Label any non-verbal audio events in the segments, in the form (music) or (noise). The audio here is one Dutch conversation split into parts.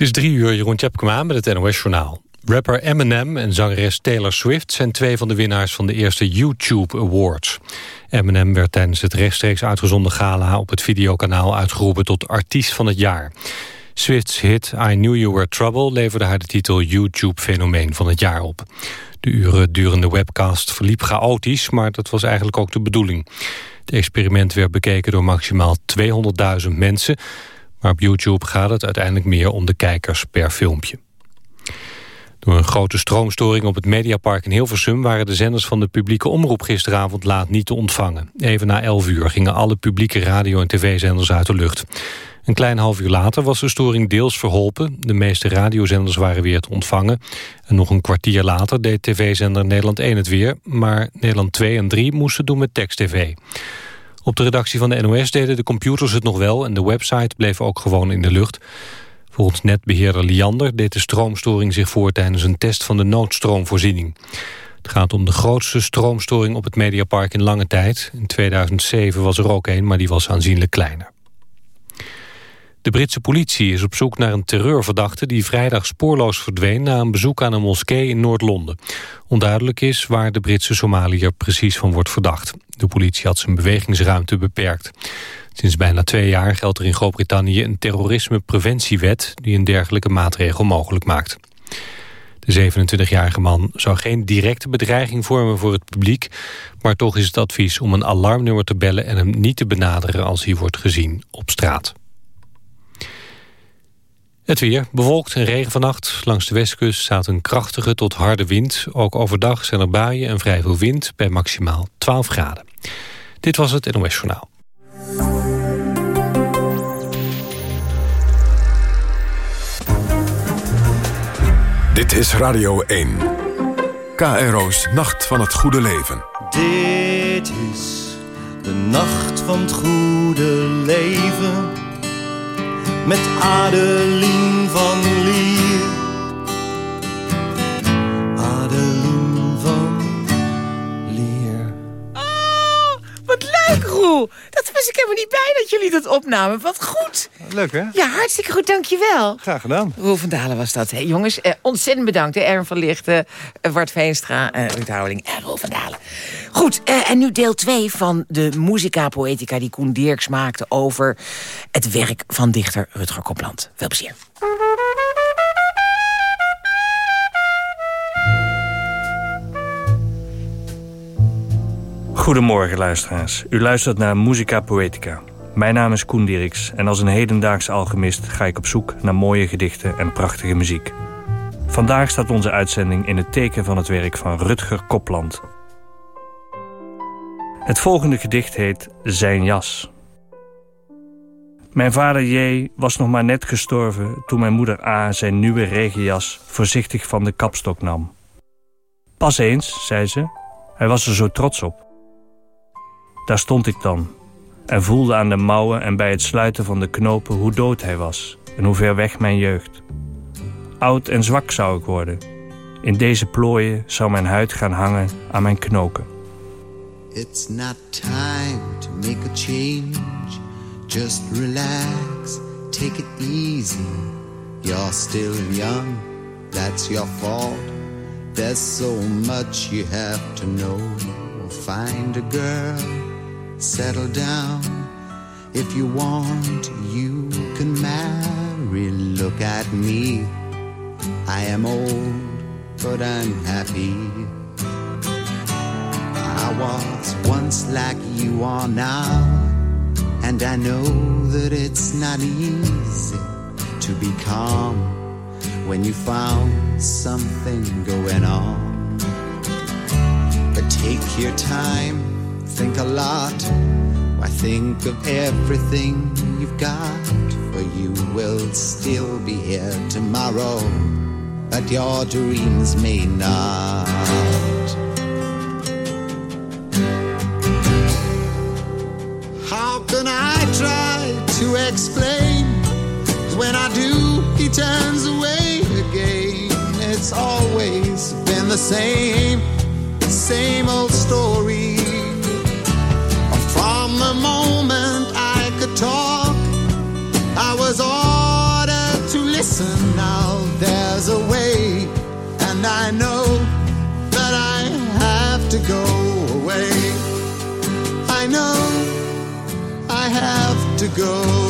Het is drie uur, Jeroen Tjepkema met het NOS-journaal. Rapper Eminem en zangeres Taylor Swift zijn twee van de winnaars van de eerste YouTube Awards. Eminem werd tijdens het rechtstreeks uitgezonden gala op het videokanaal uitgeroepen tot artiest van het jaar. Swift's hit I Knew You Were Trouble leverde haar de titel YouTube-fenomeen van het jaar op. De uren durende webcast verliep chaotisch, maar dat was eigenlijk ook de bedoeling. Het experiment werd bekeken door maximaal 200.000 mensen... maar op YouTube gaat het uiteindelijk meer om de kijkers per filmpje. Door een grote stroomstoring op het Mediapark in Hilversum... waren de zenders van de publieke omroep gisteravond laat niet te ontvangen. Even na 11 uur gingen alle publieke radio- en tv-zenders uit de lucht. Een klein half uur later was de storing deels verholpen. De meeste radiozenders waren weer te ontvangen. En nog een kwartier later deed tv-zender Nederland 1 het weer... maar Nederland 2 en 3 moesten doen met tekst-tv. Op de redactie van de NOS deden de computers het nog wel... en de website bleef ook gewoon in de lucht. Volgens netbeheerder Liander deed de stroomstoring zich voor... tijdens een test van de noodstroomvoorziening. Het gaat om de grootste stroomstoring op het Mediapark in lange tijd. In 2007 was er ook een, maar die was aanzienlijk kleiner. De Britse politie is op zoek naar een terreurverdachte... die vrijdag spoorloos verdween na een bezoek aan een moskee in Noord-Londen. Onduidelijk is waar de Britse Somaliër precies van wordt verdacht. De politie had zijn bewegingsruimte beperkt. Sinds bijna twee jaar geldt er in Groot-Brittannië een terrorismepreventiewet... die een dergelijke maatregel mogelijk maakt. De 27-jarige man zou geen directe bedreiging vormen voor het publiek... maar toch is het advies om een alarmnummer te bellen... en hem niet te benaderen als hij wordt gezien op straat. Het weer bewolkt en regen vannacht. Langs de westkust staat een krachtige tot harde wind. Ook overdag zijn er buien en vrij veel wind bij maximaal 12 graden. Dit was het NOS Journaal. Dit is Radio 1. KRO's Nacht van het Goede Leven. Dit is de nacht van het goede leven met Adeline van Lier. Dat was ik helemaal niet bij dat jullie dat opnamen. Wat goed. Leuk, hè? Ja, hartstikke goed, dankjewel. Graag gedaan. Roel van Dalen was dat. Hey, jongens, eh, ontzettend bedankt. Hè? Erwin van Lichten, eh, Bart Veenstra, eh, Ruud Houweling en Roel van Dalen. Goed, eh, en nu deel 2 van de Musica Poetica... die Koen Dirks maakte over het werk van dichter Rutger Kopland. Veel plezier. Goedemorgen luisteraars. U luistert naar Musica Poetica. Mijn naam is Koen Dirks en als een hedendaagse alchemist ga ik op zoek naar mooie gedichten en prachtige muziek. Vandaag staat onze uitzending in het teken van het werk van Rutger Kopland. Het volgende gedicht heet Zijn jas. Mijn vader J. was nog maar net gestorven toen mijn moeder A. zijn nieuwe regenjas voorzichtig van de kapstok nam. Pas eens, zei ze. Hij was er zo trots op. Daar stond ik dan en voelde aan de mouwen en bij het sluiten van de knopen hoe dood hij was en hoe ver weg mijn jeugd. Oud en zwak zou ik worden. In deze plooien zou mijn huid gaan hangen aan mijn knoken. It's not time to make a change. Just relax, take it easy. You're still young, that's your fault. There's so much you have to know. Find a girl, settle down. If you want, you can marry. Look at me. I am old, but I'm happy. I was once like you are now, and I know that it's not easy to be calm when you found something going on. But take your time, think a lot. Why think of everything you've got? For you will still be here tomorrow, but your dreams may not. How can I try to explain? when I do, he turns away again. It's always been the same, the same old story. have to go.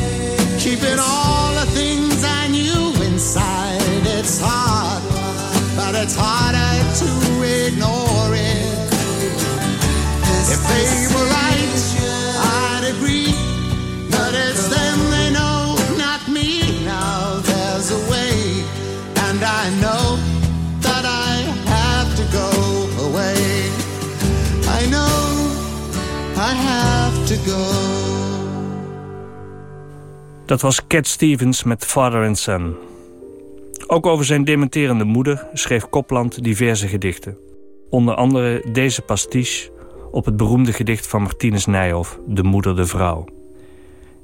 keeping all the things I knew inside. It's hard, but it's harder to ignore Dat was Cat Stevens met Father and Son. Ook over zijn dementerende moeder schreef Copland diverse gedichten. Onder andere deze pastiche op het beroemde gedicht van Martinus Nijhoff, De Moeder de Vrouw.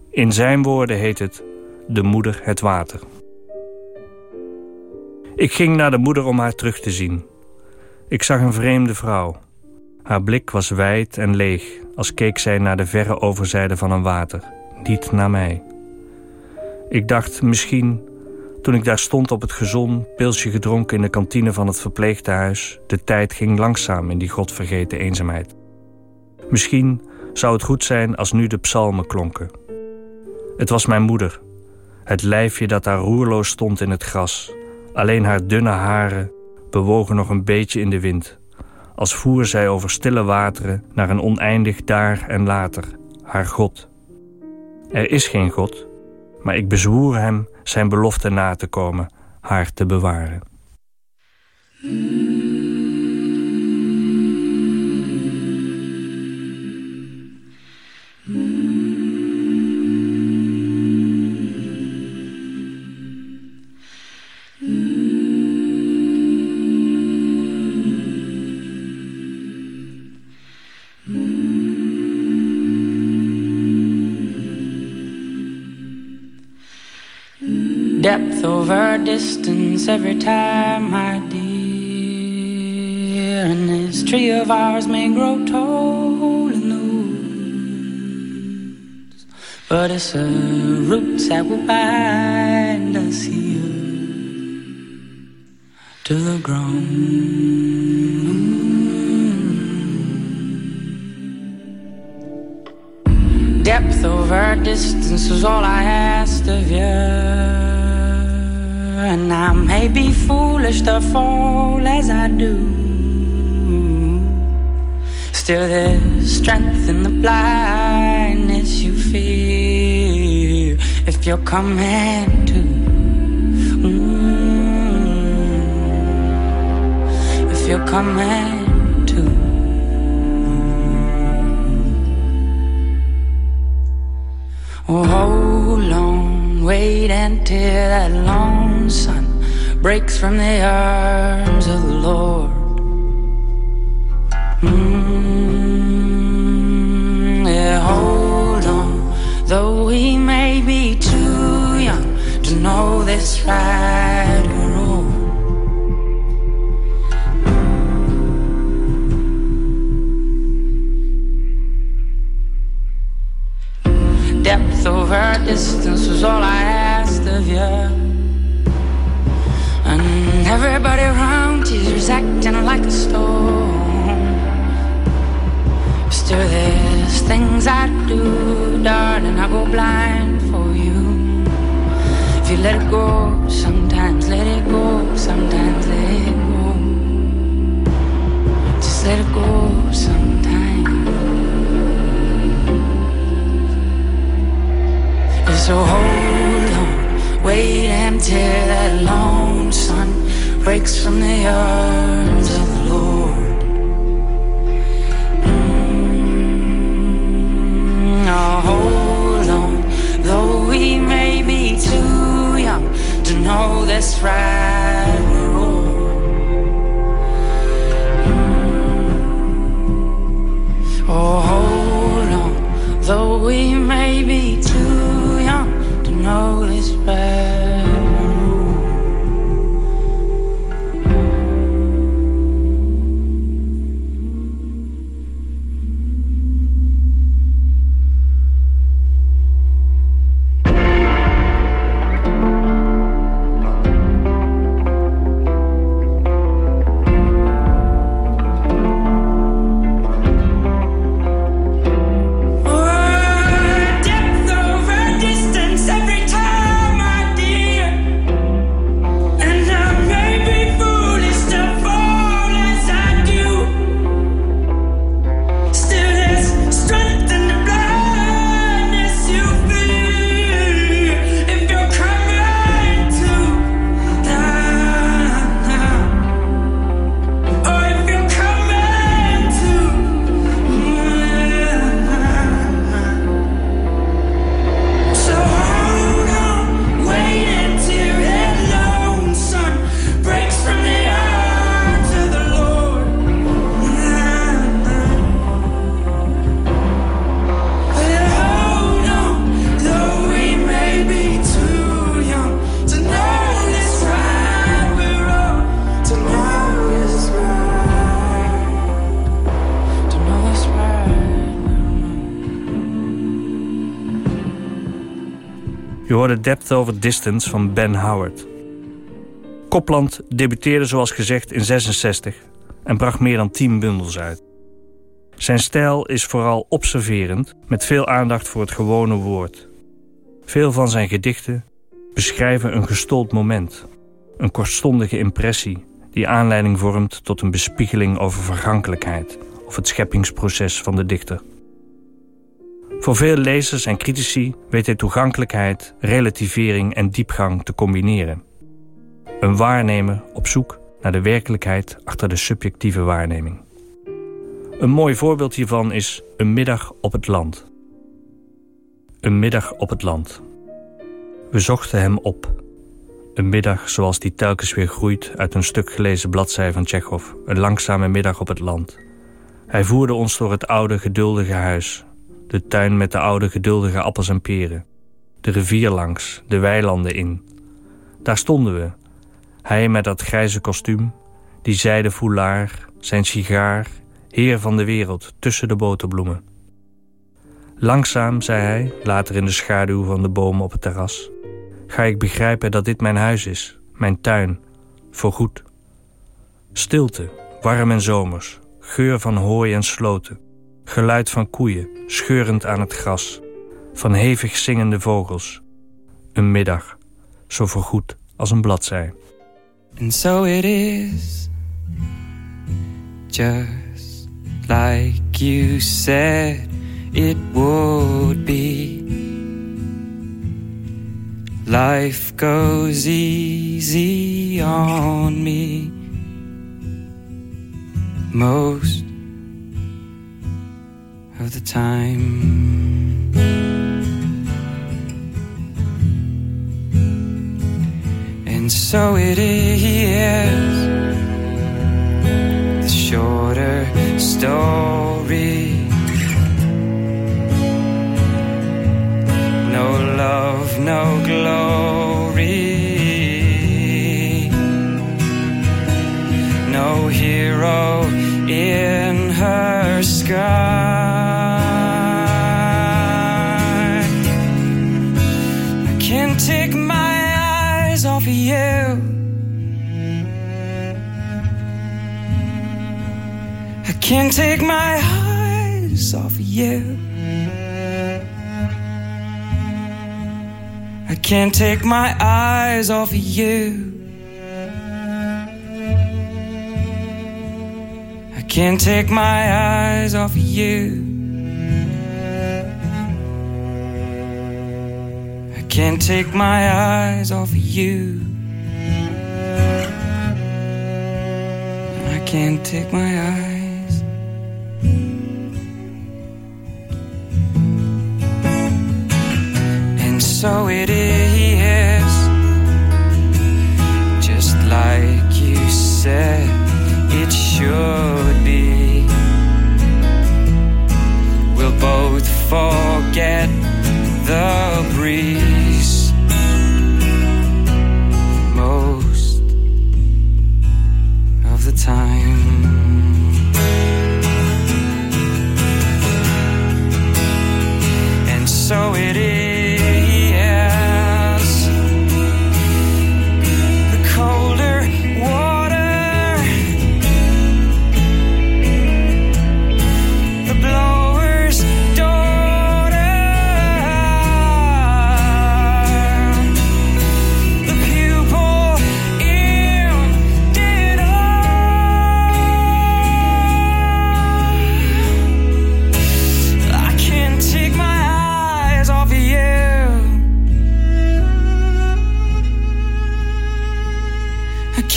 In zijn woorden heet het De Moeder het Water. Ik ging naar de moeder om haar terug te zien. Ik zag een vreemde vrouw. Haar blik was wijd en leeg, als keek zij naar de verre overzijde van een water, niet naar mij. Ik dacht misschien, toen ik daar stond op het gezon, pilsje gedronken in de kantine van het verpleegtehuis, de tijd ging langzaam in die godvergeten eenzaamheid. Misschien zou het goed zijn als nu de psalmen klonken. Het was mijn moeder, het lijfje dat daar roerloos stond in het gras. Alleen haar dunne haren bewogen nog een beetje in de wind, als voer zij over stille wateren naar een oneindig daar en later, haar God. Er is geen God, maar ik bezwoer hem zijn belofte na te komen, haar te bewaren. Depth over distance every time, my dear. And this tree of ours may grow tall in the but it's the roots that will bind us here to the ground. Depth over distance is all I asked of you. And I may be foolish to fall as I do. Still, there's strength in the blindness you feel if you're coming to. Mm, if you're coming. Oh, hold on, wait until that long breaks from the arms of the Lord. Mm, yeah, hold on, though we may be too young to know this right or wrong. Depth over distance was all I asked of you. Everybody around you's acting like a storm. Still, there's things I do, darling, I go blind for you. If you let it go, sometimes let it go, sometimes let it go. Just let it go sometimes. So hold on, wait until that long breaks from the arms of the Lord. Now hold on, though we may be too young to know this right. Oh, hold on, though we may be too young to know this right Depth Over Distance van Ben Howard. Copland debuteerde zoals gezegd in 66 en bracht meer dan 10 bundels uit. Zijn stijl is vooral observerend, met veel aandacht voor het gewone woord. Veel van zijn gedichten beschrijven een gestold moment, een kortstondige impressie die aanleiding vormt tot een bespiegeling over vergankelijkheid of het scheppingsproces van de dichter. Voor veel lezers en critici weet hij toegankelijkheid, relativering en diepgang te combineren. Een waarnemer op zoek naar de werkelijkheid achter de subjectieve waarneming. Een mooi voorbeeld hiervan is Een middag op het land. Een middag op het land. We zochten hem op. Een middag zoals die telkens weer groeit uit een stuk gelezen bladzij van Tsjechov. Een langzame middag op het land. Hij voerde ons door het oude geduldige huis, de tuin met de oude geduldige appels en peren. De rivier langs, de weilanden in. Daar stonden we. Hij met dat grijze kostuum, die zijden foulard, zijn sigaar, heer van de wereld tussen de boterbloemen. Langzaam, zei hij, later in de schaduw van de bomen op het terras, ga ik begrijpen dat dit mijn huis is, mijn tuin, voorgoed. Stilte, warm en zomers, geur van hooi en sloten, geluid van koeien, scheurend aan het gras, van hevig zingende vogels. Een middag, zo voorgoed als een bladzij. And so it is, just like you said it would be. Life goes easy on me most of the time. And so it is the shorter story. No love, no glory. No hero in her sky. take my eyes off of you. I can't take my eyes off of you. I can't take my eyes off of you. I can't take my eyes off of you. Can't take my eyes off of you. I can't take my eyes. And so it is, just like you said it should be. We'll both forget the breeze most of the time. And so it is.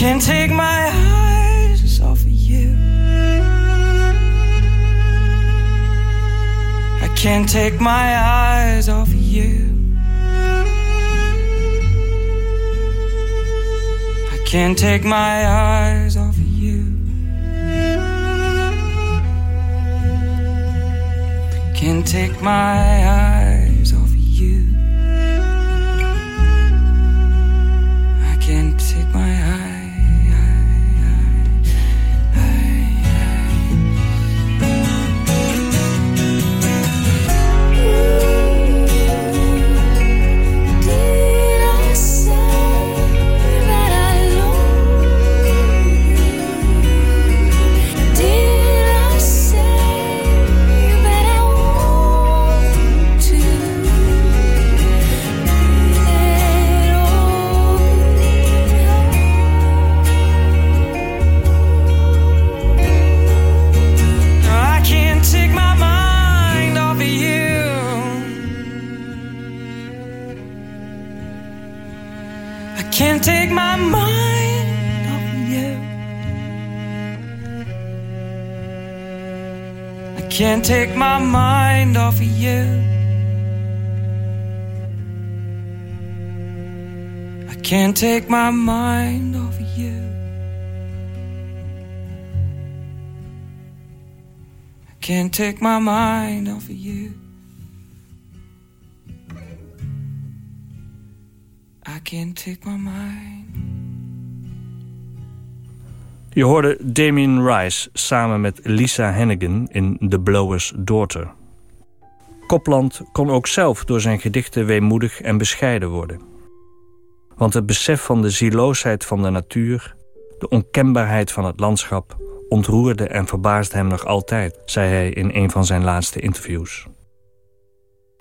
Can't take my eyes off of you. I can't take my eyes off of you. I can't take my eyes off of you. Can't take my eyes can't take my mind off of you. I can't take my mind off of you. I can't take my mind off of you. I can't take my mind off of you. Take my mind. Je hoorde Damien Rice samen met Lisa Hennigan in The Blower's Daughter. Copland kon ook zelf door zijn gedichten weemoedig en bescheiden worden. Want het besef van de zieloosheid van de natuur, de onkenbaarheid van het landschap, ontroerde en verbaasde hem nog altijd, zei hij in een van zijn laatste interviews.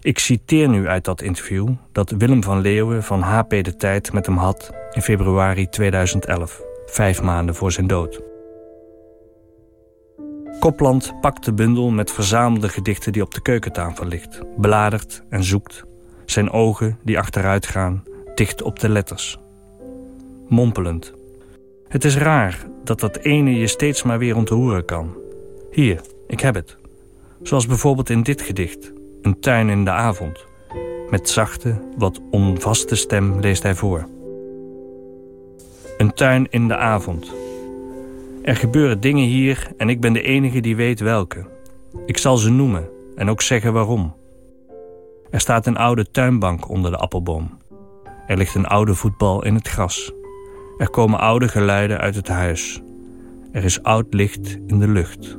Ik citeer nu uit dat interview dat Willem van Leeuwen van HP De Tijd met hem had in februari 2011, vijf maanden voor zijn dood. Kopland pakt de bundel met verzamelde gedichten die op de keukentafel ligt, bladert en zoekt, zijn ogen die achteruit gaan, dicht op de letters. Mompelend. Het is raar dat dat ene je steeds maar weer ontroeren kan. Hier, ik heb het. Zoals bijvoorbeeld in dit gedicht, Een tuin in de avond. Met zachte, wat onvaste stem leest hij voor. Een tuin in de avond. Er gebeuren dingen hier en ik ben de enige die weet welke. Ik zal ze noemen en ook zeggen waarom. Er staat een oude tuinbank onder de appelboom. Er ligt een oude voetbal in het gras. Er komen oude geluiden uit het huis. Er is oud licht in de lucht.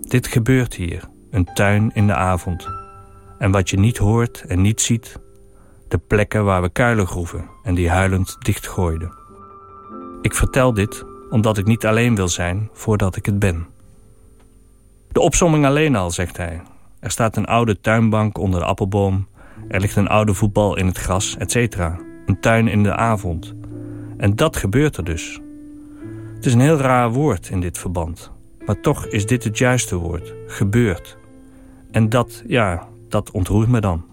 Dit gebeurt hier, een tuin in de avond. En wat je niet hoort en niet ziet, de plekken waar we kuilen groeven en die huilend dichtgooiden. Ik vertel dit omdat ik niet alleen wil zijn voordat ik het ben. De opsomming alleen al, zegt hij. Er staat een oude tuinbank onder de appelboom Er ligt een oude voetbal in het gras, etc. Een tuin in de avond. En dat gebeurt er dus. Het is een heel raar woord in dit verband. Maar toch is dit het juiste woord. Gebeurt. En dat, ja, dat ontroert me dan.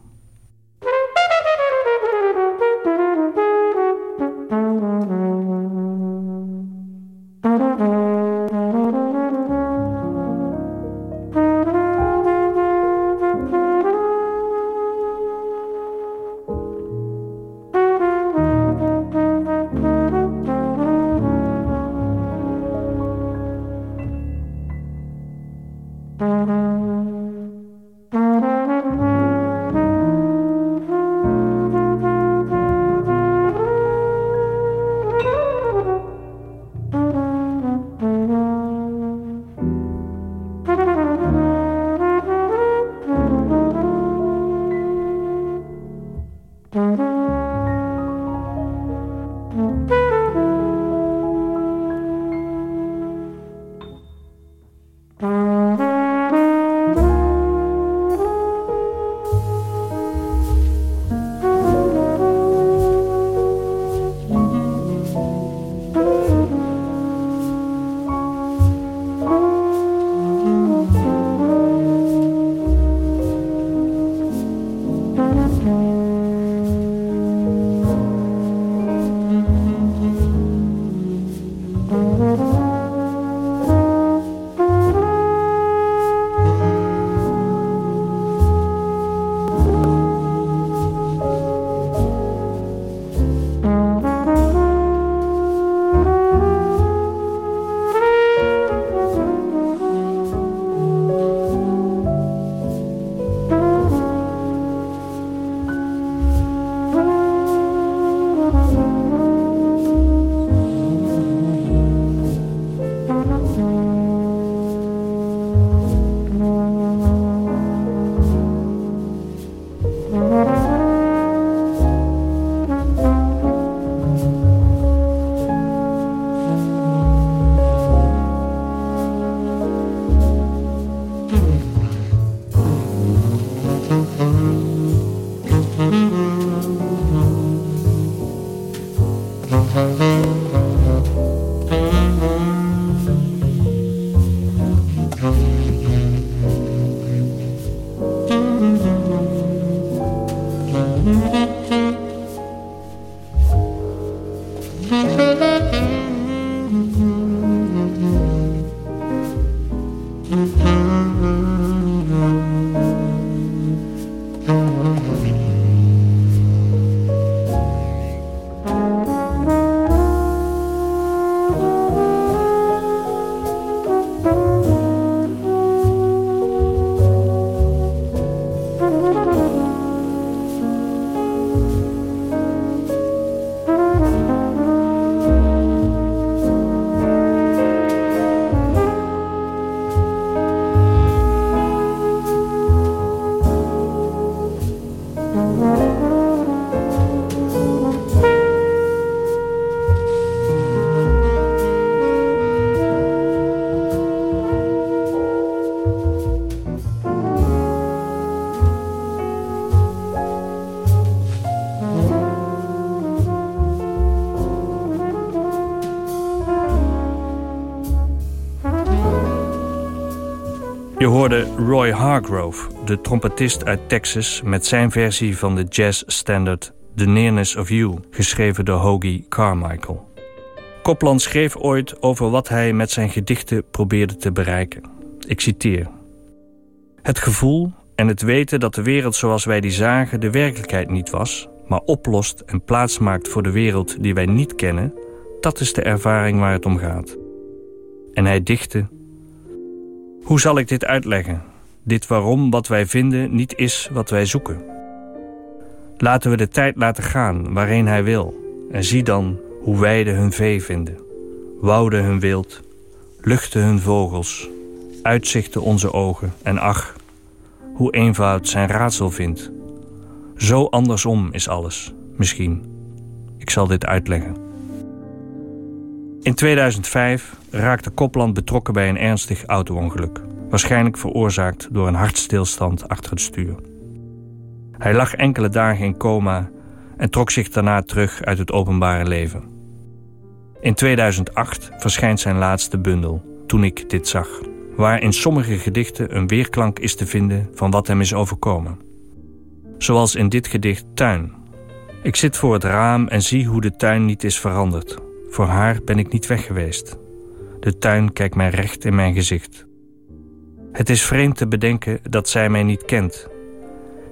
Roy Hargrove, de trompetist uit Texas... met zijn versie van de jazz-standard The Nearness of You... geschreven door Hoagie Carmichael. Copland schreef ooit over wat hij met zijn gedichten probeerde te bereiken. Ik citeer. Het gevoel en het weten dat de wereld zoals wij die zagen... de werkelijkheid niet was, maar oplost en plaats maakt voor de wereld die wij niet kennen... dat is de ervaring waar het om gaat. En hij dichtte... Hoe zal ik dit uitleggen? Dit waarom wat wij vinden niet is wat wij zoeken. Laten we de tijd laten gaan waarheen hij wil. En zie dan hoe weiden hun vee vinden. Wouden hun wild, luchten hun vogels, uitzichten onze ogen. En ach, hoe eenvoud zijn raadsel vindt. Zo andersom is alles, misschien. Ik zal dit uitleggen. In 2005 raakte Copland betrokken bij een ernstig auto-ongeluk. Waarschijnlijk veroorzaakt door een hartstilstand achter het stuur. Hij lag enkele dagen in coma en trok zich daarna terug uit het openbare leven. In 2008 verschijnt zijn laatste bundel, Toen ik dit zag, waar in sommige gedichten een weerklank is te vinden van wat hem is overkomen. Zoals in dit gedicht Tuin. Ik zit voor het raam en zie hoe de tuin niet is veranderd. Voor haar ben ik niet weg geweest. De tuin kijkt mij recht in mijn gezicht. Het is vreemd te bedenken dat zij mij niet kent.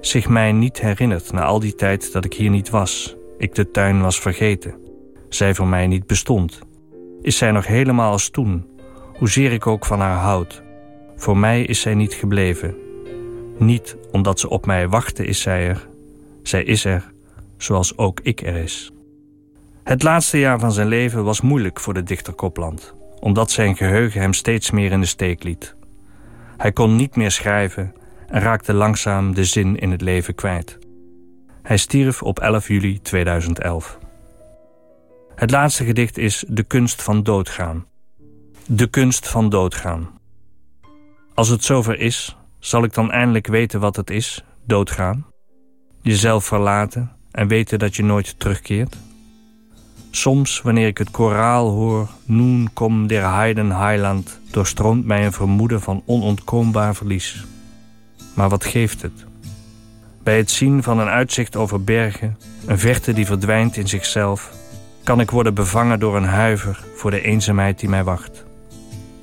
Zich mij niet herinnert na al die tijd dat ik hier niet was. Ik de tuin was vergeten. Zij voor mij niet bestond. Is zij nog helemaal als toen, hoezeer ik ook van haar houd. Voor mij is zij niet gebleven. Niet omdat ze op mij wachtte is zij er. Zij is er, zoals ook ik er is. Het laatste jaar van zijn leven was moeilijk voor de dichter Kopland, omdat zijn geheugen hem steeds meer in de steek liet. Hij kon niet meer schrijven en raakte langzaam de zin in het leven kwijt. Hij stierf op 11 juli 2011. Het laatste gedicht is De kunst van doodgaan. De kunst van doodgaan. Als het zover is, zal ik dan eindelijk weten wat het is, doodgaan? Jezelf verlaten en weten dat je nooit terugkeert? Soms, wanneer ik het koraal hoor, Noen kom der Heiden Heiland, doorstroomt mij een vermoeden van onontkoombaar verlies. Maar wat geeft het? Bij het zien van een uitzicht over bergen, een verte die verdwijnt in zichzelf, kan ik worden bevangen door een huiver voor de eenzaamheid die mij wacht.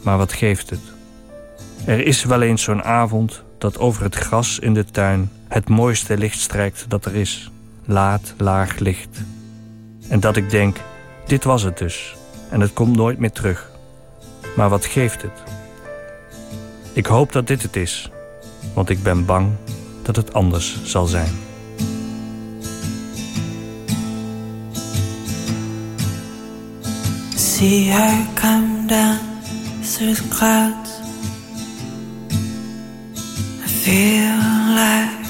Maar wat geeft het? Er is wel eens zo'n avond dat over het gras in de tuin het mooiste licht strijkt dat er is. Laat, laag licht. En dat ik denk, dit was het dus. En het komt nooit meer terug. Maar wat geeft het? Ik hoop dat dit het is. Want ik ben bang dat het anders zal zijn. See her come down through the clouds. I feel like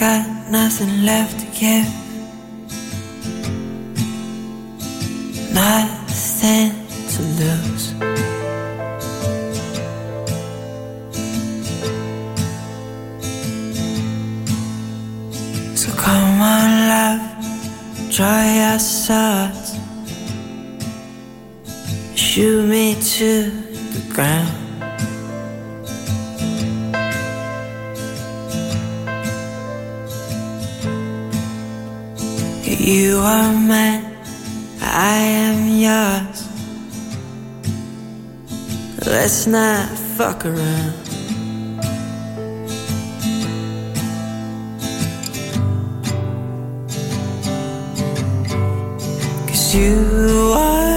got nothing left to give. Nothing to lose. So come on, love, dry your swords. Shoot me to the ground. You are mine, I am yours. Let's not fuck around. Cause you are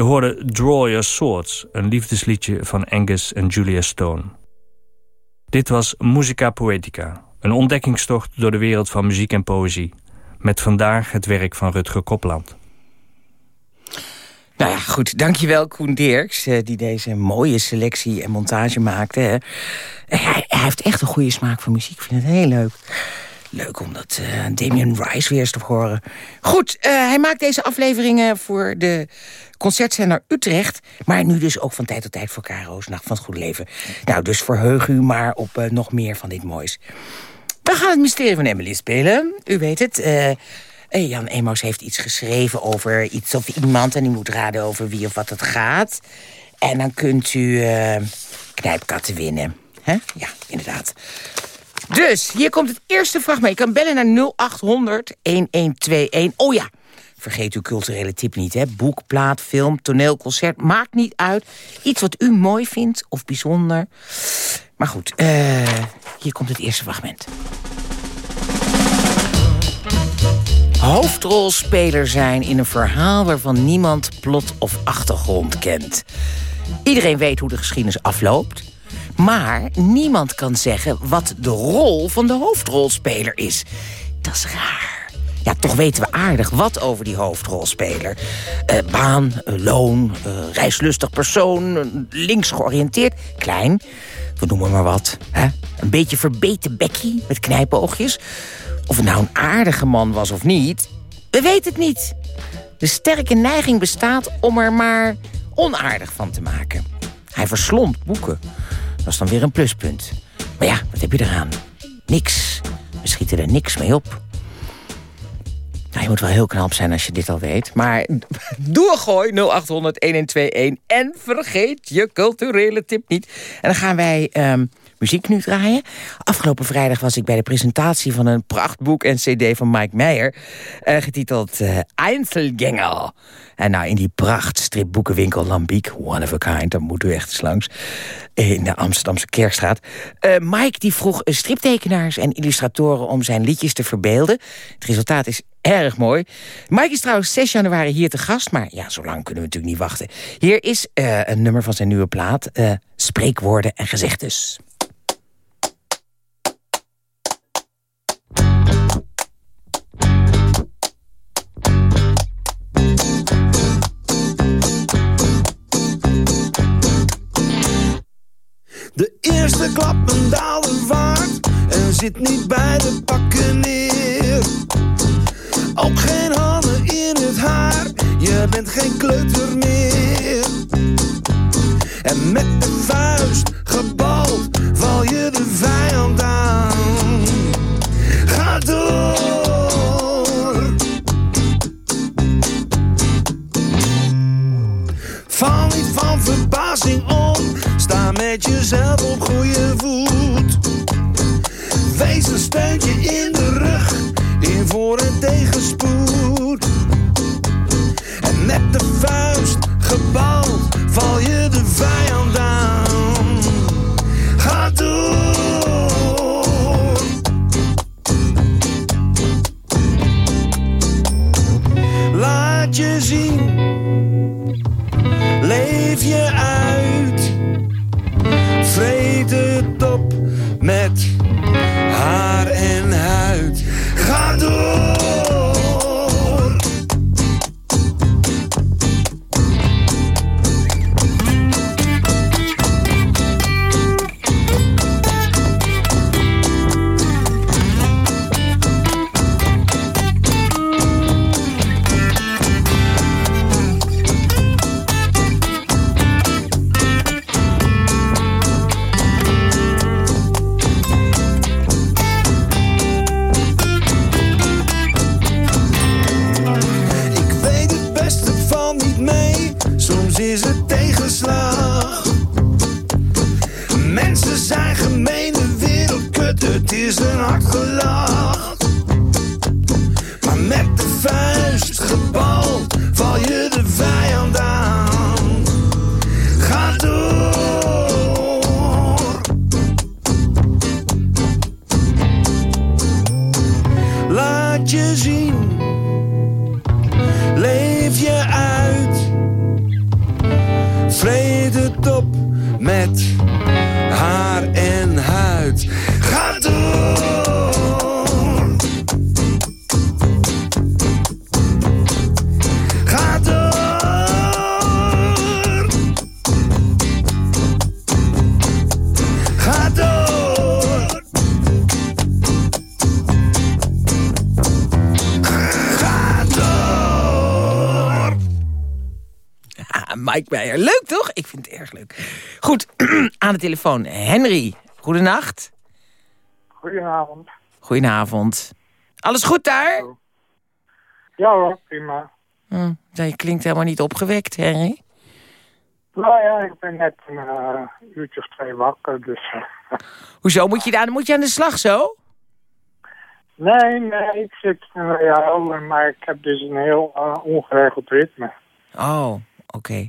Je hoorde Draw Your Swords, een liefdesliedje van Angus en Julia Stone. Dit was Musica Poetica, een ontdekkingstocht door de wereld van muziek en poëzie. Met vandaag het werk van Rutger Kopland. Nou ja, goed. Dankjewel Koen Dirks, eh, die deze mooie selectie en montage maakte. Hij, hij heeft echt een goede smaak voor muziek. Ik vind het heel leuk. Leuk om dat eh, Damien Rice weer eens te horen. Goed, eh, hij maakt deze afleveringen voor de concertzender Utrecht... maar nu dus ook van tijd tot tijd voor Karo's Nacht van het Goede Leven. Nou, dus verheug u maar op eh, nog meer van dit moois. We gaan het mysterie van Emily spelen. U weet het. Jan Emos heeft iets geschreven over iets of iemand... en u moet raden over wie of wat het gaat. En dan kunt u knijpkatten winnen. Ja, inderdaad. Dus, hier komt het eerste fragment. Je kan bellen naar 0800 1121. Oh ja, vergeet uw culturele tip niet. Hè? Boek, plaat, film, toneel, concert. Maakt niet uit. Iets wat u mooi vindt of bijzonder. Maar goed, eh, hier komt het eerste fragment. Hoofdrolspeler zijn in een verhaal waarvan niemand plot of achtergrond kent. Iedereen weet hoe de geschiedenis afloopt. Maar niemand kan zeggen wat de rol van de hoofdrolspeler is. Dat is raar. Ja, toch weten we aardig wat over die hoofdrolspeler. Eh, baan, eh, loon, eh, reislustig persoon, links georiënteerd, klein. We noemen maar wat. Hè? Een beetje verbeten bekkie met knijpoogjes. Of het nou een aardige man was of niet, we weten het niet. De sterke neiging bestaat om er maar onaardig van te maken. Hij verslond boeken. Dat is dan weer een pluspunt. Maar ja, wat heb je eraan? Niks. We schieten er niks mee op. Nou, je moet wel heel knap zijn als je dit al weet. Maar (laughs) doorgooi 0800 1121 en vergeet je culturele tip niet. En dan gaan wij ehm, muziek nu draaien. Afgelopen vrijdag was ik bij de presentatie van een prachtboek en cd van Mike Meijer. eh, getiteld eh Einzelgänger. En nou, in die pracht stripboekenwinkel Lambiek, one of a kind, daar moet u echt eens langs. In de Amsterdamse Kerkstraat. Eh, Mike die vroeg eh, striptekenaars en illustratoren om zijn liedjes te verbeelden. Het resultaat is erg mooi. Mike is trouwens 6 januari hier te gast, maar ja, zo lang kunnen we natuurlijk niet wachten. Hier is eh, een nummer van zijn nieuwe plaat, eh, Spreekwoorden en Gezegdes. De eerste klap een daalder waard en zit niet bij de pakken neer. Ook geen handen in het haar, je bent geen kleuter meer. En met de vuist gebald met jezelf op goede voet. Wees een steuntje in de rug, in voor- en tegenspoed. En met de vuist gebald, val je de vijand aan. Telefoon. Henry, goedenacht. Goedenavond. Goedenavond. Alles goed daar? Ja hoor, prima. Hm, je klinkt helemaal niet opgewekt, Henry. Nou ja, ik ben net een eh, uurtje of twee wakker, dus... eh, (laughs) Hoezo? Moet je, aan, moet je aan de slag zo? nee, nee, ik zit uh, ja, maar ik heb dus een heel ongeregeld ritme. Oh, oké.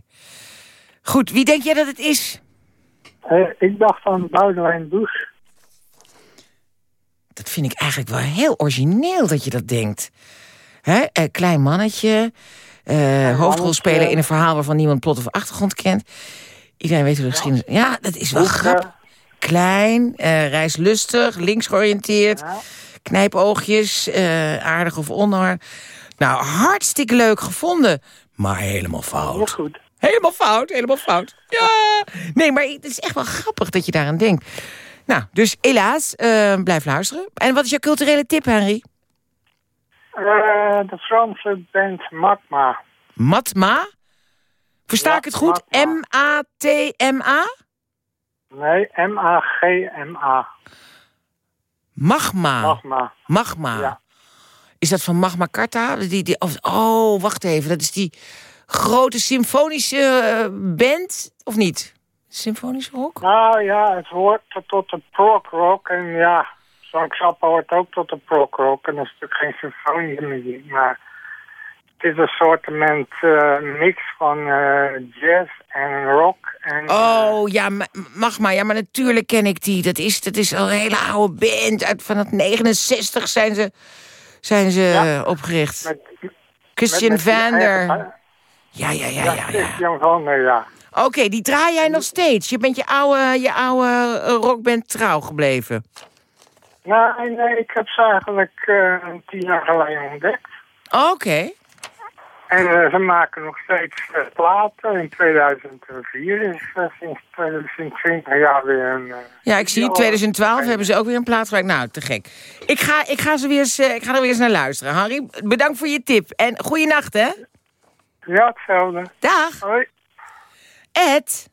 Goed, wie denk jij dat het is? Eh, ik dacht aan Boudewijn Bush. Dat vind ik eigenlijk wel heel origineel dat je dat denkt. Hè? eh, klein mannetje, eh, hoofdrolspeler in een verhaal waarvan niemand plot of achtergrond kent. Iedereen weet hoe de geschiedenis... Ja, dat is wel grappig. Klein, eh, reislustig, links georiënteerd, knijpoogjes, eh, aardig of onaardig. Nou, hartstikke leuk gevonden, maar helemaal fout. goed. Helemaal fout, helemaal fout. Ja! Nee, maar het is echt wel grappig dat je daaraan denkt. Nou, dus helaas, eh, blijf luisteren. En wat is jouw culturele tip, Henry? Eh, de Franse band Magma. Matma? Versta Ja, ik het goed? M-A-T-M-A? Nee, M-A-G-M-A. Magma. Magma. Magma. Ja. Is dat van Magma Carta? Die, die, of, oh, wacht even. Dat is die grote symfonische eh, band, of niet? Symfonische rock? Nou ja, het hoort tot- de prog rock en ja, Frank Zappa hoort ook tot de prog rock en dat is natuurlijk geen symfonische muziek, maar het is een soort uh, mix van eh, jazz en rock en Oh, ja, ma- Magma. Ja, maar natuurlijk ken ik die. Dat is, dat is al een hele oude band. Uit, van het 69 zijn ze, zijn ze eh, opgericht. met, Christian met Vander. Ja, ja, ja, Ja, ja. ja. Ja. Oké, die draai jij nog steeds. Je bent je oude, je oude eh, rockband trouw gebleven. Nou, nee, ik heb ze eigenlijk eh, tien jaar geleden ontdekt. Oké. En eh, ze maken nog steeds eh, platen. In 2004 is uh, sinds 2020 jaar weer een... Uh, ja, ik zie, in 2012 hebben ze ook weer een plaat gemaakt. Nou, te gek. Ik ga, ik, ga ze weer eens, uh, ik ga er weer eens naar luisteren. Harry, bedankt voor je tip. En goeienacht, hè? Ja, hetzelfde. Dag. Hoi. Ed.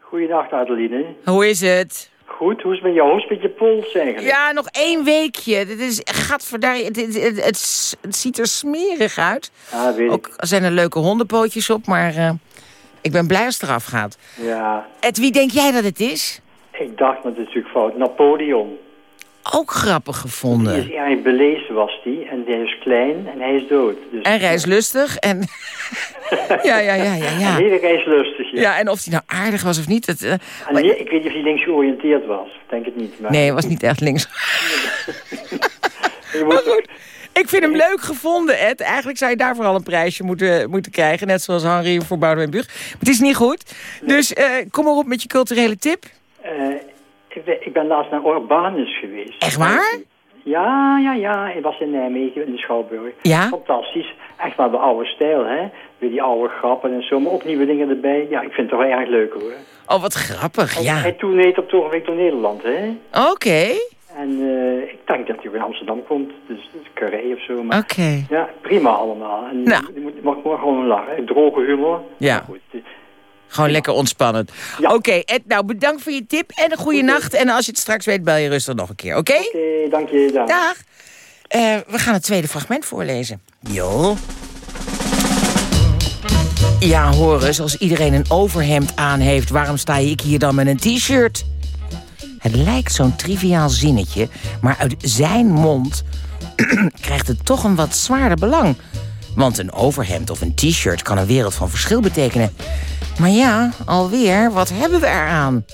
Goeiedag, Adeline. Hoe is het? Goed, hoe is het met jou? Hoe is het met je pols eigenlijk? Ja, nog één weekje. Dit is, het, het, het, het, het ziet er smerig uit. Ja, weet Ook er zijn er leuke hondenpootjes op, maar uh, ik ben blij als het eraf gaat. Ja. Ed, wie denk jij dat het is? Ik dacht, maar het is natuurlijk fout. Napoleon. Ook grappig gevonden. Die is erg belezen was die. En hij is klein en hij is dood. Dus, en reislustig. En (laughs) ja, ja, ja, ja. ja. Hele reislustig, ja. Ja, en of hij nou aardig was of niet. Dat, uh, maar... nee, ik weet niet of hij links georiënteerd was. Ik denk het niet. Maar... Nee, hij was niet echt links. (laughs) maar goed. Ik vind hem leuk gevonden, Ed. Eigenlijk zou je daarvoor al een prijsje moeten, moeten krijgen. Net zoals Henri voor Boudewijn Bug. Maar het is niet goed. Dus uh, kom maar op met je culturele tip. Uh, ik, ben, ik ben laatst naar Urbanus geweest. Echt waar? Ja, ja, ja. Ik was in Nijmegen, in de Schouwburg. Ja? Fantastisch. Echt maar de oude stijl, hè. Weer die oude grappen en zo, maar ook nieuwe dingen erbij. Ja, ik vind het toch wel erg leuk, hoor. Oh, wat grappig, ja. Hij toeneemt op Torenweek door Nederland, hè. Oké. Okay. En uh, ik denk dat hij weer in Amsterdam komt. Dus Carré of zo. Oké. Okay. Ja, prima allemaal. En nou. Je moet, mag, mag gewoon lachen. Droge humor. Ja. Goed. Gewoon lekker ontspannend. Ja. Oké, okay, Ed, nou bedankt voor je tip en een goede okay. nacht. En als je het straks weet, bel je rustig nog een keer, oké? Oké, okay, dank je. Dag. dag. Uh, we gaan het tweede fragment voorlezen. Jo. Ja, hoor eens, als iedereen een overhemd aan heeft... waarom sta ik hier dan met een t-shirt? Het lijkt zo'n triviaal zinnetje, maar uit zijn mond (clears throat) krijgt het toch een wat zwaarder belang. Want een overhemd of een t-shirt kan een wereld van verschil betekenen. Maar ja, alweer, wat hebben we eraan?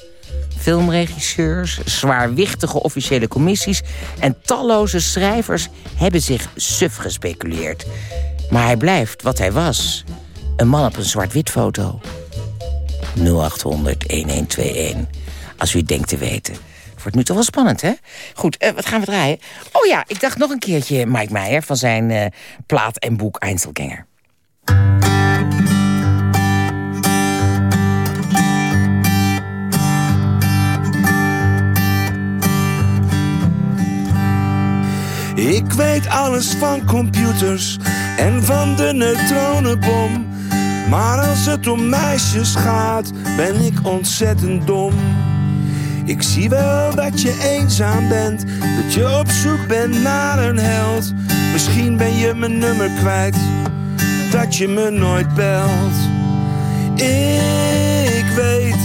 Filmregisseurs, zwaarwichtige officiële commissies... en talloze schrijvers hebben zich suf gespeculeerd. Maar hij blijft wat hij was. Een man op een zwart-wit foto. 0800-1121. Als u denkt te weten. Wordt nu toch wel spannend, hè? Goed, uh, wat gaan we draaien? Oh ja, ik dacht nog een keertje Mike Meijer... van zijn uh, plaat en boek Einzelganger. Ik weet alles van computers en van de neutronenbom. Maar als het om meisjes gaat, ben ik ontzettend dom. Ik zie wel dat je eenzaam bent, dat je op zoek bent naar een held. Misschien ben je mijn nummer kwijt, dat je me nooit belt. Ik weet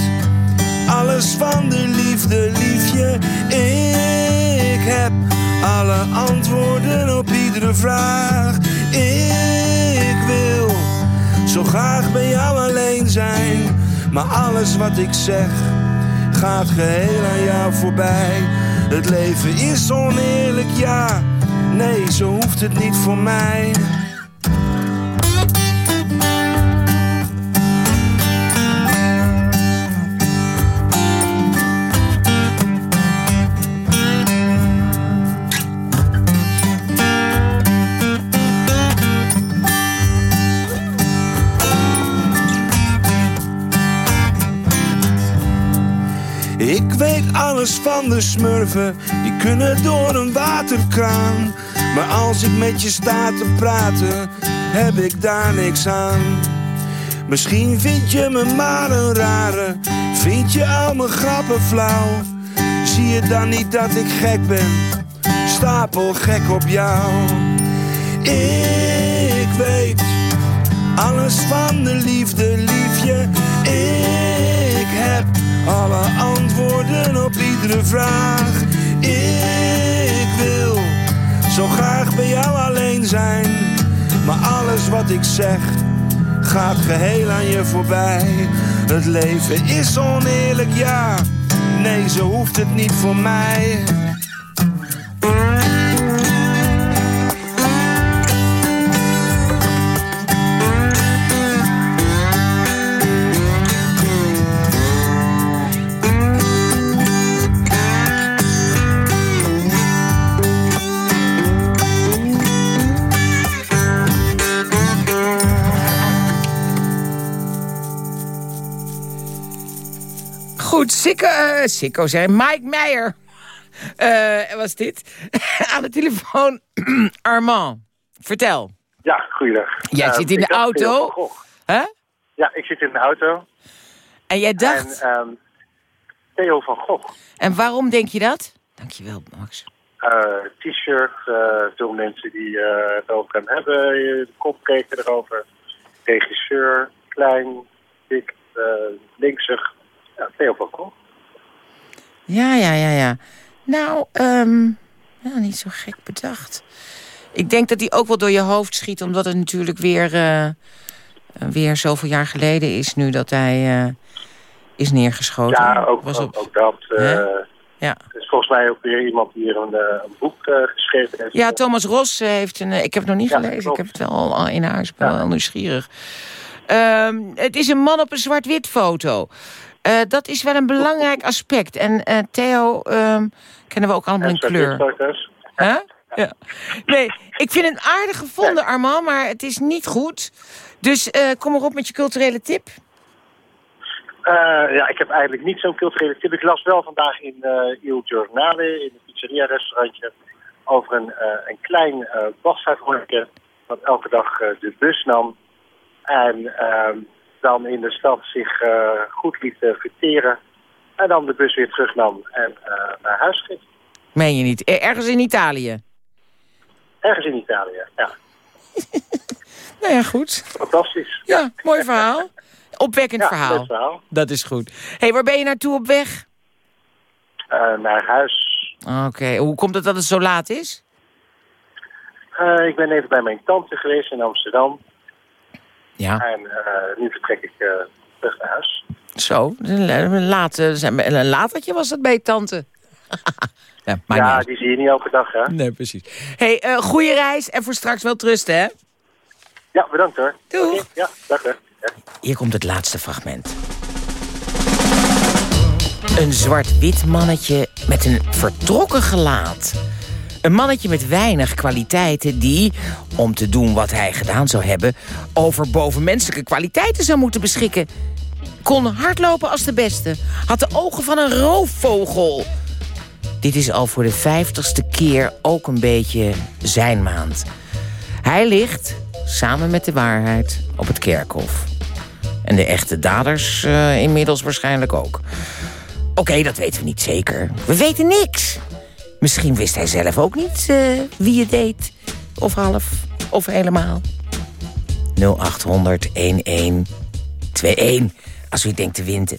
alles van de liefde, liefje. Ik heb alle antwoorden op iedere vraag. Ik wil zo graag bij jou alleen zijn. Maar alles wat ik zeg gaat geheel aan jou voorbij. Het leven is oneerlijk, ja. Nee, zo hoeft het niet voor mij. Weet alles van de smurfen, die kunnen door een waterkraan. Maar als ik met je sta te praten, heb ik daar niks aan. Misschien vind je me maar een rare, vind je al mijn grappen flauw. Zie je dan niet dat ik gek ben, stapel gek op jou. Ik weet alles van de liefde, liefje. Ik alle antwoorden op iedere vraag. Ik wil zo graag bij jou alleen zijn. Maar alles wat ik zeg gaat geheel aan je voorbij. Het leven is oneerlijk, ja. Nee, zo hoeft het niet voor mij. Sikko, Sikko zei Mike Meijer. Eh, was dit? (laughs) Aan de telefoon (clears throat) Armand. Vertel. Ja, goeiedag. Jij Ehm, zit in de auto. Hè? Ja, ik zit in de auto. En jij dacht... En ehm, Theo van Gogh. En waarom denk je dat? Dankjewel, Max. Eh, T-shirt, veel mensen die het over hem hebben. De kop keken erover. Regisseur, klein, dik, linksig. Ja, Theo van Gogh. Ja, ja, ja, ja. Nou, ja, niet zo gek bedacht. Ik denk dat die ook wel door je hoofd schiet... omdat het natuurlijk weer, eh, weer zoveel jaar geleden is nu... dat hij eh, is neergeschoten. Ja, ook, Was ook, op- ook dat. Hè? Ja. Er is volgens mij ook weer iemand die hier een, een boek geschreven heeft. Ja, Thomas Ros heeft een... Ik heb het nog niet Ja, gelezen, klopt. ik heb het wel al in huis, ik ben wel nieuwsgierig. Ehm, het is een man op een zwart-wit foto. Eh, dat is wel een belangrijk aspect. En eh, Theo ehm, kennen we ook allemaal in kleur. Ja. Nee, ik vind het aardig gevonden, Armand, maar het is niet goed. Dus eh, kom maar op met je culturele tip. Ja, ik heb eigenlijk niet zo'n culturele tip. Ik las wel vandaag in Il Giornale, in een pizzeria-restaurantje, over een, een klein basvijfhonderdje dat elke dag de bus nam. En ehm, dan in de stad zich eh, goed liet eh, verteren. En dan de bus weer terugnam en eh, naar huis ging. Meen je niet? Ergens in Italië. Ergens in Italië, ja. (laughs) Nou ja, goed. Fantastisch. Ja, mooi verhaal. Opwekkend Ja, verhaal. Dat is goed. hey, waar ben je naartoe op weg? Naar huis. Oké, hoe komt het dat het zo laat is? Ik ben even bij mijn tante geweest in Amsterdam. Ja. En eh, nu vertrek ik eh, terug naar huis. Zo, een een late, een latertje was dat bij je tante. (laughs) ja, ja, die zie je niet elke dag, hè? Nee, precies. hey, eh goede reis en voor straks wel trusten, hè? Ja, bedankt hoor. Doeg. Oké, ja, dag hè. Ja. Hier komt het laatste fragment. Een zwart-wit mannetje met een vertrokken gelaat. Een mannetje met weinig kwaliteiten die, om te doen wat hij gedaan zou hebben... over bovenmenselijke kwaliteiten zou moeten beschikken. Kon hardlopen als de beste. Had de ogen van een roofvogel. Dit is al voor de vijftigste keer ook een beetje zijn maand. Hij ligt, samen met de waarheid, op het kerkhof. En de echte daders eh, inmiddels waarschijnlijk ook. Oké, dat weten we niet zeker. We weten niks. Misschien wist hij zelf ook niet eh, wie het deed. Of half, of helemaal. 0800 1121. Als u denkt te winten.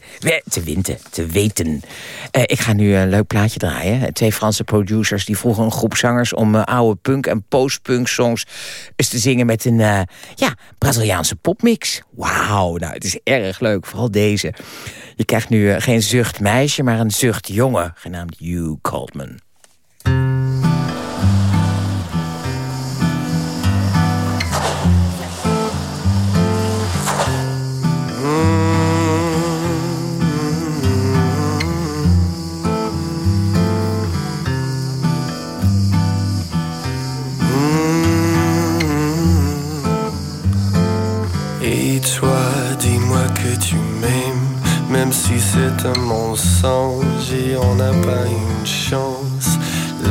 Te winten, te weten. Eh, ik ga nu een leuk plaatje draaien. Twee Franse producers die vroegen een groep zangers... om eh, oude punk- en post-punk songs eens te zingen... met een ja, Braziliaanse popmix. Wauw, nou, het is erg leuk. Vooral deze. Je krijgt nu geen zucht meisje, maar een zucht jongen... genaamd Hugh Coldman. C'est un mensonge et on n'a pas une chance.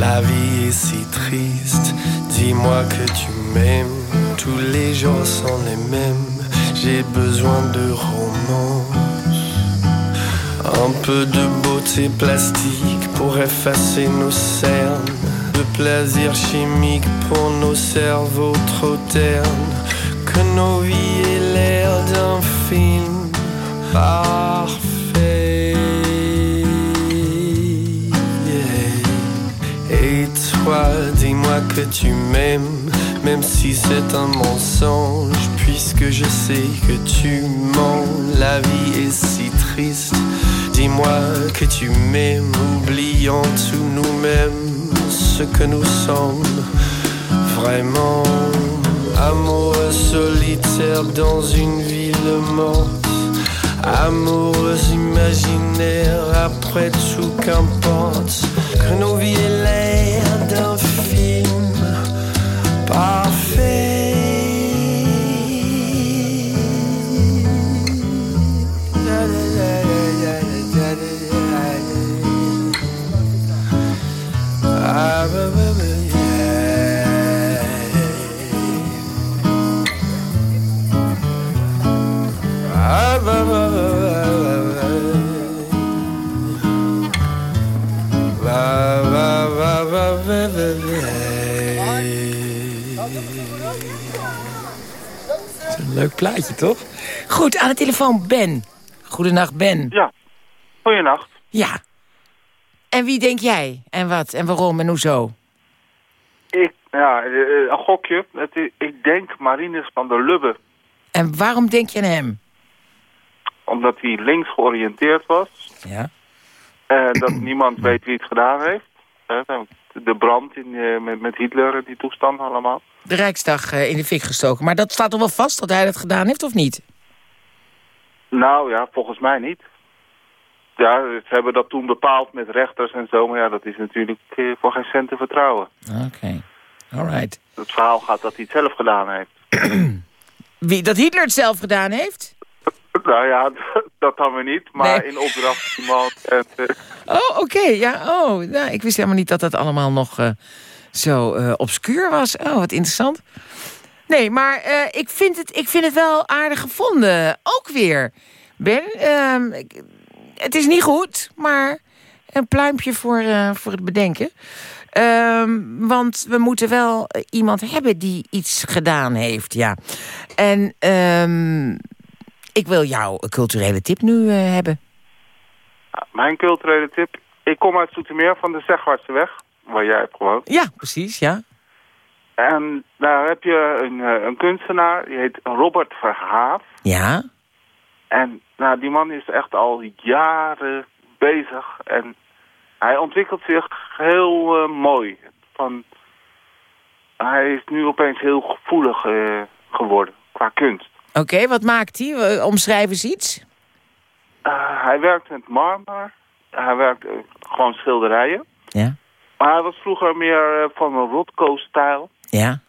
La vie est si triste, dis-moi que tu m'aimes, tous les jours sont les mêmes, j'ai besoin de romance. Un peu de beauté plastique pour effacer nos cernes, de plaisir chimique pour nos cerveaux trop ternes, que nos vies aient l'air d'un film. Parfait. Dis-moi que tu m'aimes, même si c'est un mensonge, puisque je sais que tu mens, la vie est si triste. Dis-moi que tu m'aimes, oubliant tout nous-mêmes, ce que nous sommes vraiment. Amoureux solitaire dans une ville morte. Amoureux imaginaire, après tout qu'importe. Que nos vies I remember plaatje, toch? Goed, aan de telefoon Ben. Goedenacht, Ben. Ja, goeienacht. Ja. En wie denk jij? En wat? En waarom? En hoezo? Ik, ja, eh, een gokje. Het is- ik denk Marinus van der Lubbe. En waarom denk je aan hem? Omdat hij links georiënteerd was. Ja. En dat (clears throat) niemand weet wie het gedaan heeft. Hè, De brand in, eh, met, met Hitler en die toestand allemaal. De Rijksdag eh, in de fik gestoken. Maar dat staat toch wel vast dat hij dat gedaan heeft, of niet? Nou ja, volgens mij niet. Ja, ze hebben dat toen bepaald met rechters en zo. Maar ja, dat is natuurlijk eh, voor geen cent te vertrouwen. Oké. Alright. Het verhaal gaat dat hij het zelf gedaan heeft. (clears throat) Wie, dat Hitler het zelf gedaan heeft? Nou ja, (laughs) dat dan weer niet. Maar Nee. in opdracht van iemand. En, eh, Oh, oké. Ja, oh. Nou, ik wist helemaal niet dat dat allemaal nog zo eh, obscuur was. Oh, wat interessant. Nee, maar eh, ik, vind het, ik vind het wel aardig gevonden. Ook weer. Ben, ehm, het is niet goed, maar een pluimpje voor, eh, voor het bedenken. Ehm, want we moeten wel iemand hebben die iets gedaan heeft, ja. En ehm, ik wil jouw culturele tip nu hebben. Mijn culturele tip. Ik kom uit Zoetermeer van de Zegwaartseweg, waar jij hebt gewoond. Ja, precies, ja. En daar heb je een, eh, een kunstenaar, die heet Robert Verhaaf. Ja? En nou, die man is echt al jaren bezig. En hij ontwikkelt zich heel eh, mooi. Van, hij is nu opeens heel gevoelig eh, geworden qua kunst. Oké, wat maakt hij? Omschrijf eens iets. Hij werkt met marmer. Hij werkt gewoon schilderijen. Ja. Maar hij was vroeger meer eh, van een Rothko-stijl. Ja.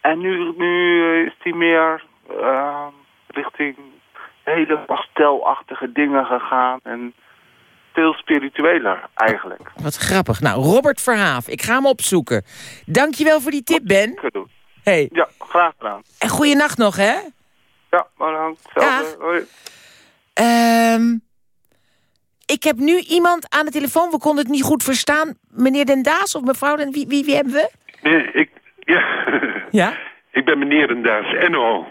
En nu, nu is hij meer eh, richting hele pastelachtige dingen gegaan. En veel spiritueler eigenlijk. Wat grappig. Nou, Robert Verhaaf, ik ga hem opzoeken. Dankjewel voor die tip, Ben. Hey. Ja, graag gedaan. En goeienacht nog, hè? Ja, maar dan. Hoi. Ehm, ik heb nu iemand aan de telefoon. We konden het niet goed verstaan. Meneer Den Daas of mevrouw Den... Wie, wie, wie hebben we? Nee, ik... Ja. Ja? (laughs) ik ben meneer Den Daas. Enno.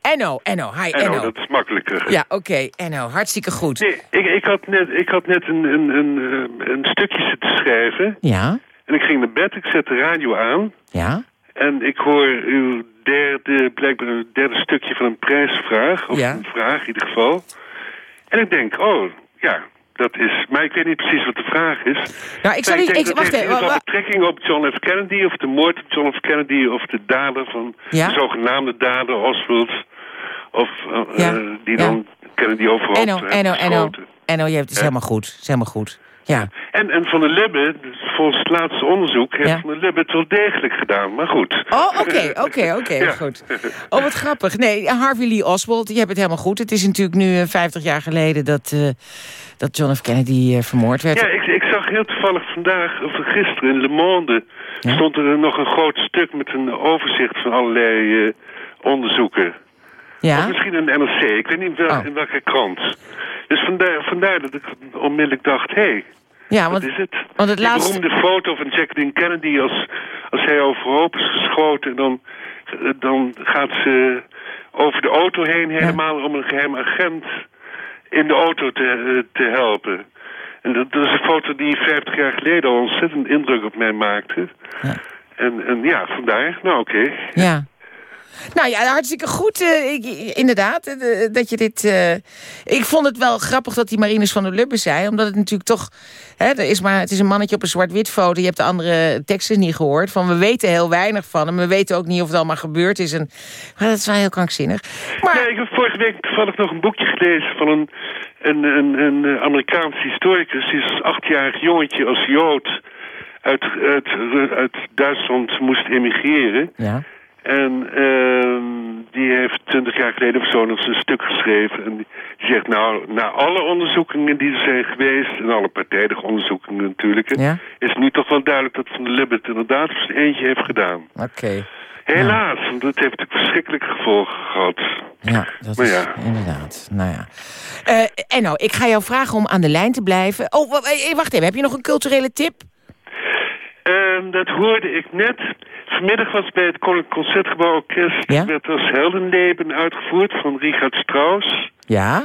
Enno, Enno. Hi, Enno, Enno. dat is makkelijker. Ja, oké. Enno, hartstikke goed. Nee, ik, ik had net, ik had net een, een, een, eh, een stukje zitten schrijven. Ja? En ik ging naar bed, ik zet de radio aan. Ja? En ik hoor uw derde, blijkbaar een derde stukje van een prijsvraag. Of Ja. een vraag in ieder geval. En ik denk, oh, ja, dat is... Maar ik weet niet precies wat de vraag is. Nou, ik zal niet... Ik, wacht even. in ieder wa- geval betrekking op John F. Kennedy... of de moord op John F. Kennedy... of de dader van Ja? de zogenaamde dader Oswald... of eh, Ja. eh, die dan Kennedy Enno, heeft Enno, Enno. geschoten. Enno, je hebt het is helemaal goed. Het is helemaal goed. Ja. En, en Van der Lebbe, volgens het laatste onderzoek... heeft Ja. Van der Lebbe het wel degelijk gedaan, maar goed. Oh, oké, oké, oké, (laughs) Ja. goed. Oh, wat grappig. Nee, Harvey Lee Oswald, je hebt het helemaal goed. Het is natuurlijk nu eh, 50 jaar geleden dat, eh, dat John F. Kennedy eh, vermoord werd. Ja, ik, ik zag heel toevallig vandaag, of gisteren in Le Monde... stond er nog een groot stuk met een overzicht van allerlei eh, onderzoeken. Ja? Of misschien een NRC, ik weet niet wel, Oh. in welke krant. Dus vandaar, vandaar dat ik onmiddellijk dacht, hé, hey, Ja, want, wat is het? want het Die laatste... beroemde foto van Jacqueline Kennedy als, als hij overhoop is geschoten... en dan, dan gaat ze over de auto heen helemaal om een geheim agent in de auto te, te helpen. En dat, dat is een foto die 50 jaar geleden al ontzettend indruk op mij maakte. En, en ja, vandaar. Nou, oké. Ja. Nou ja, hartstikke goed. eh, ik, inderdaad, eh, dat je dit... eh, ik vond het wel grappig dat die Marines van der Lubbe zei. Omdat het natuurlijk toch... Hè, er is maar, het is een mannetje op een zwart-wit foto. Je hebt de andere teksten niet gehoord. Van we weten heel weinig van hem. We weten ook niet of het allemaal gebeurd is. En, maar dat is wel heel krankzinnig. Nee, ik heb vorige week toevallig nog een boekje gelezen van een, een, een, een Amerikaans historicus. Die als achtjarig jongetje als Jood uit, uit, uit Duitsland moest emigreren. Ja. En ehm, die heeft twintig jaar geleden of zo nog stuk geschreven. En die zegt, nou, na alle onderzoekingen die er zijn geweest... en alle partijdige onderzoekingen natuurlijk... Ja. is nu toch wel duidelijk dat Van der Lubbe het inderdaad eentje heeft gedaan. Oké. Helaas, want dat heeft natuurlijk verschrikkelijke gevolgen gehad. Ja, dat Maar is inderdaad. Nou ja. Eh Enno, ik ga jou vragen om aan de lijn te blijven. Oh, eh, wacht even. Heb je nog een culturele tip? Ehm, dat hoorde ik net. Vanmiddag was bij het Koninklijk Concertgebouw Orkest... Ja? werd als Heldenleven uitgevoerd van Richard Strauss. Ja?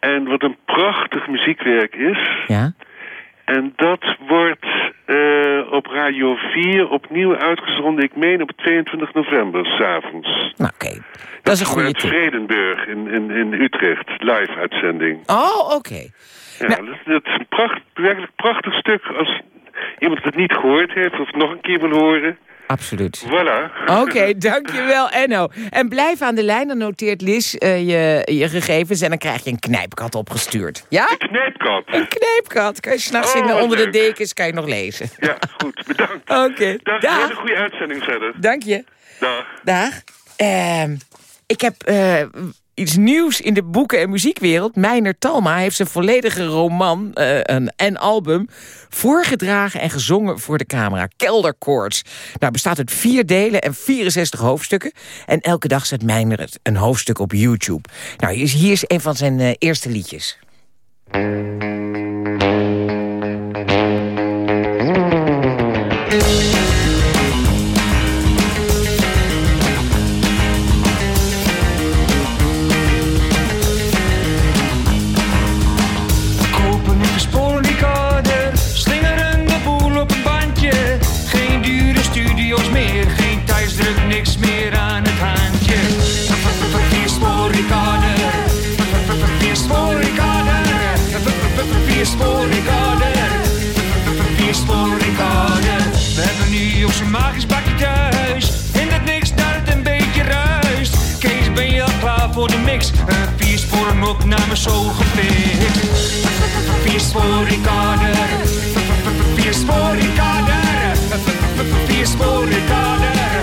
En wat een prachtig muziekwerk is. Ja? En dat wordt eh, op Radio 4 opnieuw uitgezonden. Ik meen op 22 november, s'avonds. Nou, oké. Dat is een goede tip. Vredenburg in, in, in Utrecht. Live uitzending. Oh, oké. Ja, dat, dat is een pracht, werkelijk prachtig stuk. Als iemand het niet gehoord heeft of nog een keer wil horen. Absoluut. Voilà. Oké, dankjewel Enno. En blijf aan de lijn, dan noteert Liz eh, je, je gegevens... en dan krijg je een knijpkat opgestuurd. Ja? Een knijpkat. Een knijpkat. Kan je s'nachts Oh, onder de dekens kan je nog lezen. Ja, goed. Bedankt. Oké, Dag. dag. Een hele goede uitzending verder. Dank je. Dag. Dag. Ehm, ik heb eh, iets nieuws in de boeken- en muziekwereld. Meiner Talma heeft zijn volledige roman eh, een, en album... voorgedragen en gezongen voor de camera. Kelderkoorts. Nou, bestaat uit vier delen en 64 hoofdstukken. En elke dag zet Meiner het een hoofdstuk op YouTube. Nou, hier is, hier is een van zijn eh, eerste liedjes. Voor de mix? Een vier sporen opname zo gefixt. Vier vier spoorrecorder, vier spoorrecorder,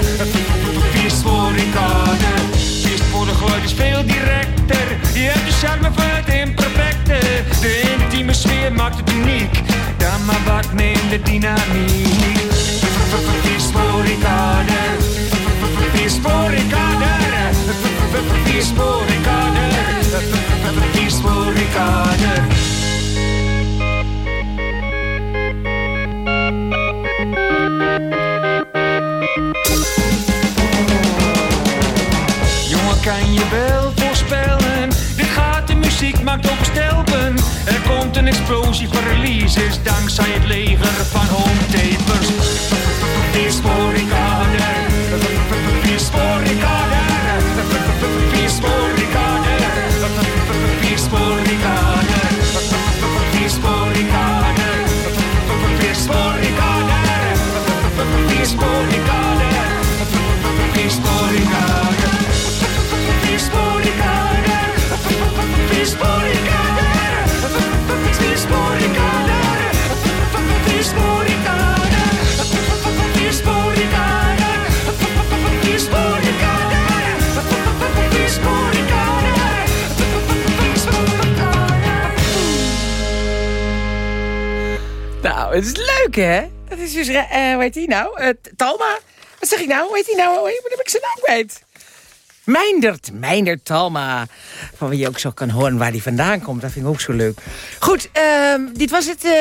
vier spoorrecorder. Vier sporen geluid is veel directer, je hebt de charme van het imperfecte. De intieme sfeer maakt het uniek, dan maar wat minder dynamiek. Vier spoorrecorder, vier Verkeersmoorikaner, verkeersmoorikaner. Jongen, kan je wel voorspellen? Dit gaat de muziek, maakt onbestelpen. Er komt een explosie van releases dankzij het leger van home tapers. Verkeersmoorikaner, verkeersmoorikaner. spårrikader, fler spårrikader, fler spårrikader, fler spårrikader, fler spårrikader, fler spårrikader. Nou, het is leuk, hè? Dat is dus, eh hoe heet die nou? Eh, Talma? Wat zeg ik nou? Hoe heet die nou? Hoe heb ik zijn naam kwijt? Meindert, Meindert Talma. Van wie je ook zo kan horen waar die vandaan komt. Dat vind ik ook zo leuk. Goed, ehm, dit was het. eh,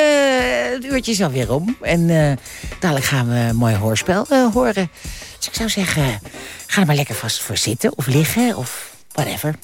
het uurtje is alweer om. En eh, dadelijk gaan we een mooi hoorspel horen. Dus ik zou zeggen, ga er maar lekker vast voor zitten of liggen of whatever.